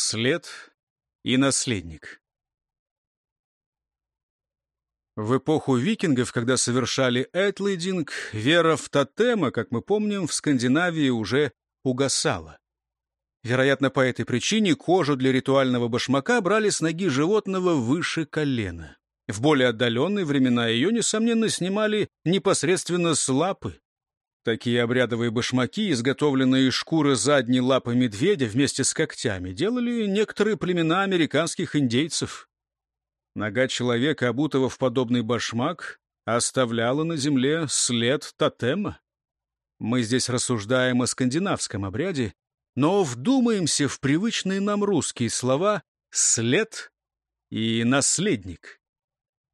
След и наследник. В эпоху викингов, когда совершали этлейдинг, вера в тотема, как мы помним, в Скандинавии уже угасала. Вероятно, по этой причине кожу для ритуального башмака брали с ноги животного выше колена. В более отдаленные времена ее, несомненно, снимали непосредственно с лапы. Такие обрядовые башмаки, изготовленные из шкуры задней лапы медведя вместе с когтями, делали некоторые племена американских индейцев. Нога человека, обутого в подобный башмак, оставляла на земле след тотема. Мы здесь рассуждаем о скандинавском обряде, но вдумаемся в привычные нам русские слова «след» и «наследник».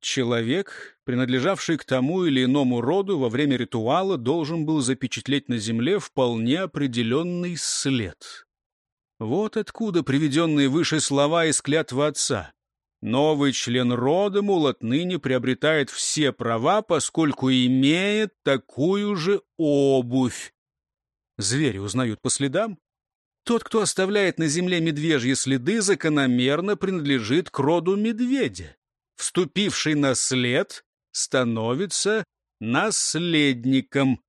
Человек, принадлежавший к тому или иному роду, во время ритуала должен был запечатлеть на земле вполне определенный след. Вот откуда приведенные выше слова из клятвы отца. Новый член рода, мол, отныне приобретает все права, поскольку имеет такую же обувь. Звери узнают по следам. Тот, кто оставляет на земле медвежьи следы, закономерно принадлежит к роду медведя вступивший на след, становится наследником.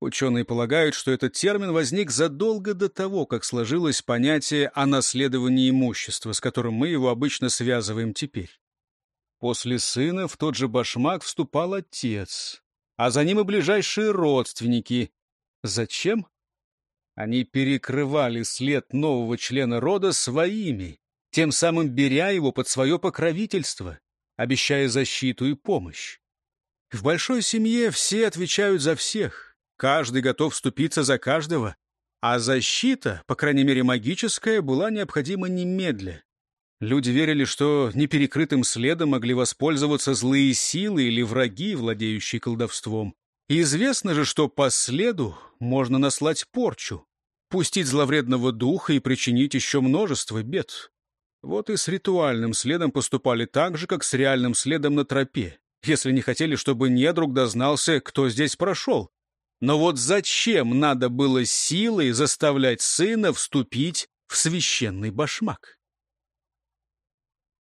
Ученые полагают, что этот термин возник задолго до того, как сложилось понятие о наследовании имущества, с которым мы его обычно связываем теперь. После сына в тот же башмак вступал отец, а за ним и ближайшие родственники. Зачем? Они перекрывали след нового члена рода своими, тем самым беря его под свое покровительство обещая защиту и помощь. В большой семье все отвечают за всех, каждый готов вступиться за каждого, а защита, по крайней мере магическая, была необходима немедля. Люди верили, что неперекрытым следом могли воспользоваться злые силы или враги, владеющие колдовством. И известно же, что по следу можно наслать порчу, пустить зловредного духа и причинить еще множество бед. Вот и с ритуальным следом поступали так же, как с реальным следом на тропе, если не хотели, чтобы недруг дознался, кто здесь прошел. Но вот зачем надо было силой заставлять сына вступить в священный башмак?